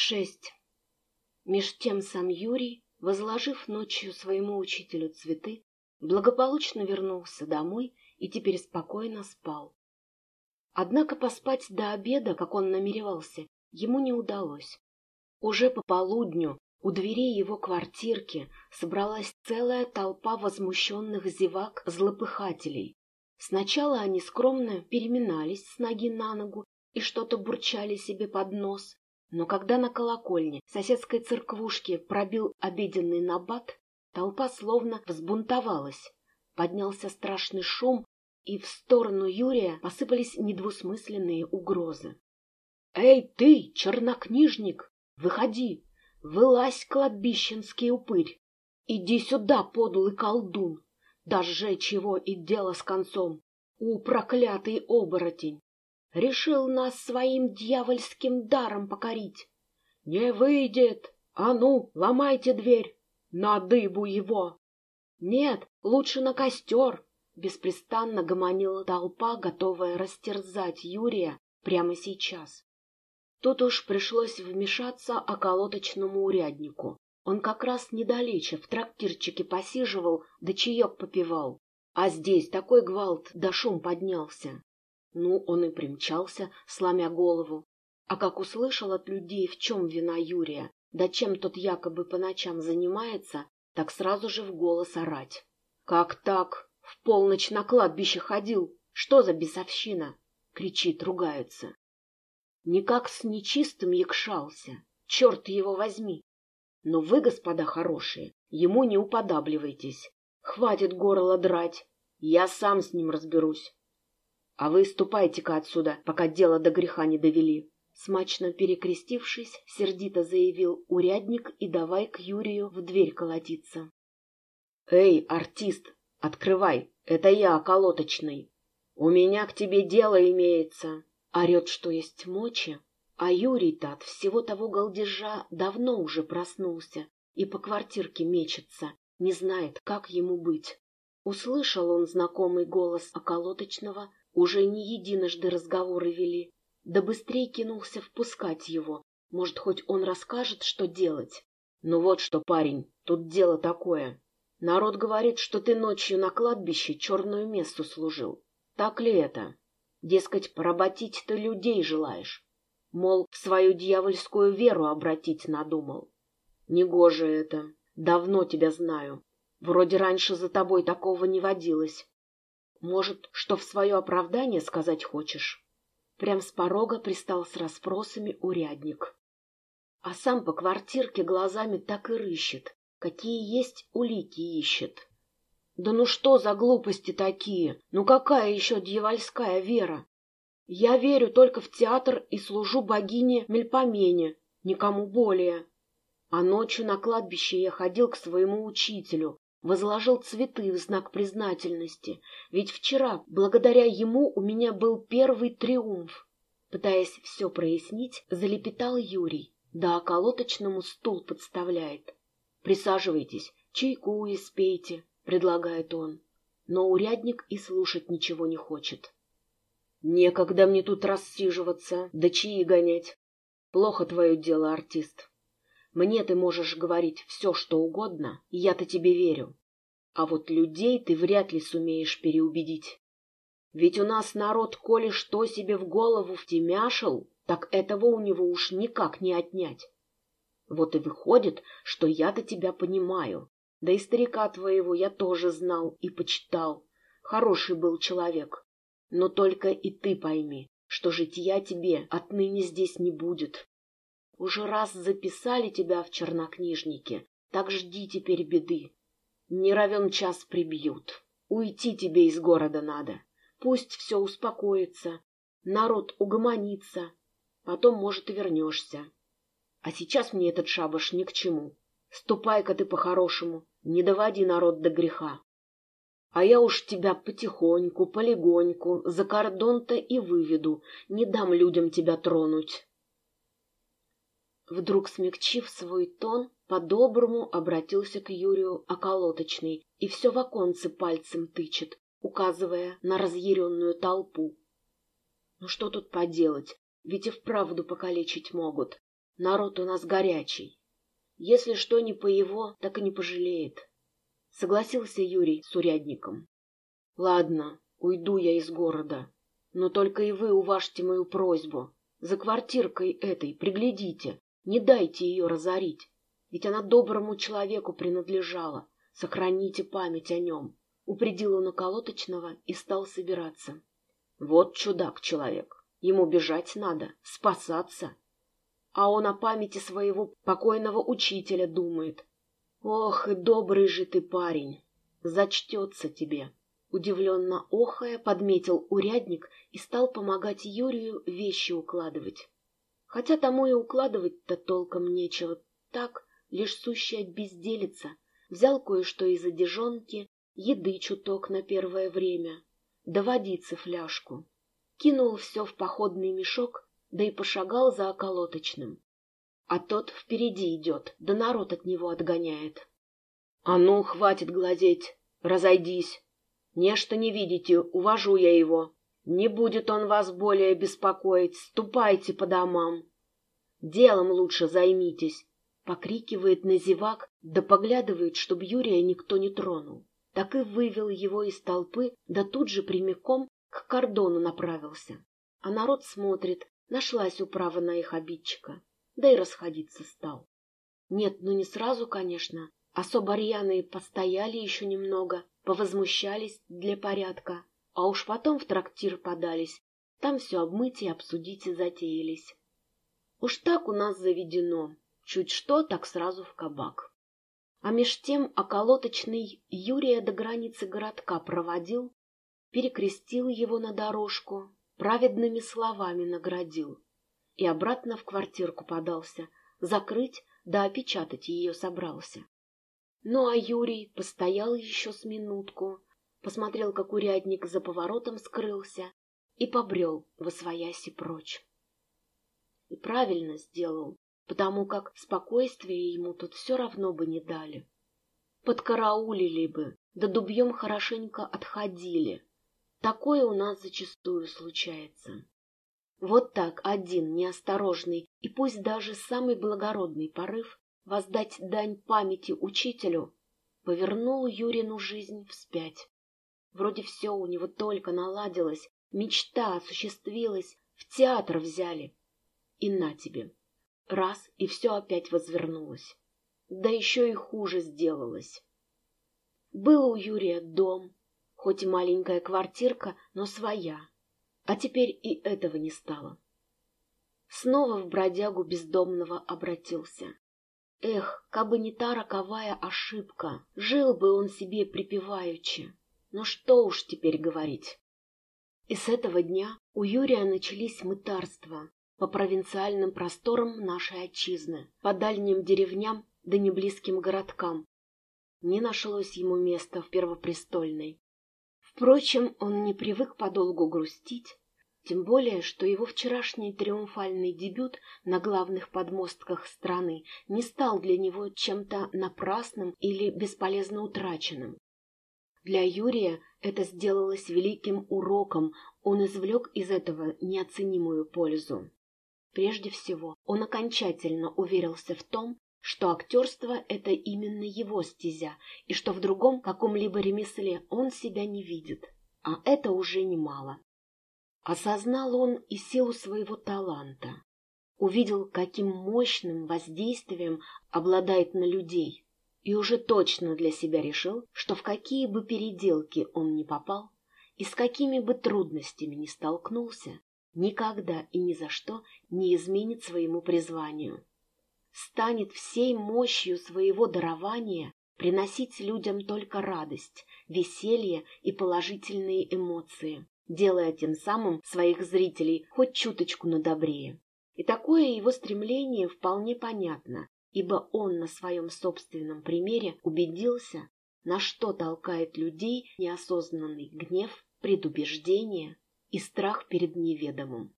Шесть. Меж тем сам Юрий, возложив ночью своему учителю цветы, благополучно вернулся домой и теперь спокойно спал. Однако поспать до обеда, как он намеревался, ему не удалось. Уже по полудню у дверей его квартирки собралась целая толпа возмущенных зевак-злопыхателей. Сначала они скромно переминались с ноги на ногу и что-то бурчали себе под нос, но когда на колокольне соседской церквушки пробил обеденный набат, толпа словно взбунтовалась. Поднялся страшный шум, и в сторону Юрия посыпались недвусмысленные угрозы. — Эй, ты, чернокнижник, выходи! Вылазь, кладбищенский упырь! Иди сюда, подлый колдун! Даже чего и дело с концом! У, проклятый оборотень! Решил нас своим дьявольским даром покорить. Не выйдет! А ну, ломайте дверь! На дыбу его! Нет, лучше на костер! Беспрестанно гомонила толпа, готовая растерзать Юрия прямо сейчас. Тут уж пришлось вмешаться околоточному уряднику. Он как раз недалече в трактирчике посиживал, да чаек попивал. А здесь такой гвалт да шум поднялся. Ну, он и примчался, сломя голову. А как услышал от людей, в чем вина Юрия, да чем тот якобы по ночам занимается, так сразу же в голос орать. «Как так? В полночь на кладбище ходил? Что за бесовщина?» — кричит, ругается. Никак с нечистым якшался, черт его возьми. Но вы, господа хорошие, ему не уподабливайтесь. Хватит горло драть, я сам с ним разберусь. А вы ступайте-ка отсюда, пока дело до греха не довели. Смачно перекрестившись, сердито заявил урядник и давай к Юрию в дверь колотиться. «Эй, артист, открывай, это я, околоточный. У меня к тебе дело имеется!» Орет, что есть мочи, а Юрий-то от всего того голдежа давно уже проснулся и по квартирке мечется, не знает, как ему быть. Услышал он знакомый голос околоточного уже не единожды разговоры вели. Да быстрее кинулся впускать его. Может, хоть он расскажет, что делать. Ну вот что, парень, тут дело такое. Народ говорит, что ты ночью на кладбище черную месту служил. Так ли это? Дескать, поработить ты людей желаешь. Мол, в свою дьявольскую веру обратить надумал. Негоже это. Давно тебя знаю. Вроде раньше за тобой такого не водилось. Может, что в свое оправдание сказать хочешь? Прям с порога пристал с расспросами урядник. А сам по квартирке глазами так и рыщет, какие есть улики ищет. Да ну что за глупости такие? Ну какая еще дьявольская вера? Я верю только в театр и служу богине Мельпомене, никому более. А ночью на кладбище я ходил к своему учителю, возложил цветы в знак признательности, ведь вчера, благодаря ему, у меня был первый триумф. Пытаясь все прояснить, залепетал Юрий, да околоточному стул подставляет. «Присаживайтесь, чайку и спейте», — предлагает он. Но урядник и слушать ничего не хочет. «Некогда мне тут рассиживаться, да чаи гонять. Плохо твое дело, артист. Мне ты можешь говорить все, что угодно, и я-то тебе верю. А вот людей ты вряд ли сумеешь переубедить. Ведь у нас народ, коли что себе в голову втемяшил, так этого у него уж никак не отнять. Вот и выходит, что я-то тебя понимаю. Да и старика твоего я тоже знал и почитал. Хороший был человек. Но только и ты пойми, что житья тебе отныне здесь не будет. Уже раз записали тебя в чернокнижнике, так жди теперь беды. Не равен час прибьют. Уйти тебе из города надо. Пусть все успокоится, народ угомонится, потом, может, и вернешься. А сейчас мне этот шабаш ни к чему. Ступай-ка ты по-хорошему, не доводи народ до греха. А я уж тебя потихоньку, полегоньку, за кордон-то и выведу, не дам людям тебя тронуть. Вдруг смягчив свой тон, по-доброму обратился к Юрию околоточный и все в оконце пальцем тычет, указывая на разъяренную толпу. Ну что тут поделать, ведь и вправду покалечить могут. Народ у нас горячий. Если что не по его, так и не пожалеет. Согласился Юрий с урядником. Ладно, уйду я из города. Но только и вы уважьте мою просьбу. За квартиркой этой приглядите, не дайте ее разорить. Ведь она доброму человеку принадлежала. Сохраните память о нем. Упредил он околоточного и стал собираться. Вот чудак-человек. Ему бежать надо, спасаться. А он о памяти своего покойного учителя думает. Ох, и добрый же ты парень. Зачтется тебе. Удивленно охая, подметил урядник и стал помогать Юрию вещи укладывать. Хотя тому и укладывать-то толком нечего. Так, лишь сущая безделица. Взял кое-что из одежонки, еды чуток на первое время, да фляжку. Кинул все в походный мешок, да и пошагал за околоточным. А тот впереди идет, да народ от него отгоняет. — А ну, хватит глазеть, разойдись. Нечто не видите, увожу я его. Не будет он вас более беспокоить, ступайте по домам. Делом лучше займитесь, — покрикивает на зевак, да поглядывает, чтоб Юрия никто не тронул. Так и вывел его из толпы, да тут же прямиком к кордону направился. А народ смотрит, нашлась управа на их обидчика, да и расходиться стал. Нет, ну не сразу, конечно. Особо рьяные постояли еще немного, повозмущались для порядка, а уж потом в трактир подались, там все обмыть и обсудить и затеялись. Уж так у нас заведено, чуть что, так сразу в кабак. А меж тем околоточный Юрия до границы городка проводил, перекрестил его на дорожку, праведными словами наградил и обратно в квартирку подался, закрыть да опечатать ее собрался. Ну а Юрий постоял еще с минутку, посмотрел, как урядник за поворотом скрылся и побрел во свояси прочь. И правильно сделал, потому как спокойствие ему тут все равно бы не дали. Подкараулили бы, да дубьем хорошенько отходили. Такое у нас зачастую случается. Вот так один неосторожный и пусть даже самый благородный порыв воздать дань памяти учителю повернул Юрину жизнь вспять. Вроде все у него только наладилось, мечта осуществилась, в театр взяли. И на тебе. Раз, и все опять возвернулось. Да еще и хуже сделалось. Был у Юрия дом, хоть и маленькая квартирка, но своя. А теперь и этого не стало. Снова в бродягу бездомного обратился. Эх, кабы не та роковая ошибка, жил бы он себе припеваючи. Но что уж теперь говорить. И с этого дня у Юрия начались мытарства по провинциальным просторам нашей отчизны, по дальним деревням да неблизким городкам. Не нашлось ему места в Первопрестольной. Впрочем, он не привык подолгу грустить, тем более, что его вчерашний триумфальный дебют на главных подмостках страны не стал для него чем-то напрасным или бесполезно утраченным. Для Юрия это сделалось великим уроком, он извлек из этого неоценимую пользу. Прежде всего, он окончательно уверился в том, что актерство — это именно его стезя, и что в другом каком-либо ремесле он себя не видит. А это уже немало. Осознал он и силу своего таланта. Увидел, каким мощным воздействием обладает на людей, и уже точно для себя решил, что в какие бы переделки он ни попал, и с какими бы трудностями ни столкнулся, никогда и ни за что не изменит своему призванию станет всей мощью своего дарования приносить людям только радость, веселье и положительные эмоции, делая тем самым своих зрителей хоть чуточку надобрее. И такое его стремление вполне понятно, ибо он на своем собственном примере убедился, на что толкает людей неосознанный гнев, предубеждение и страх перед неведомым.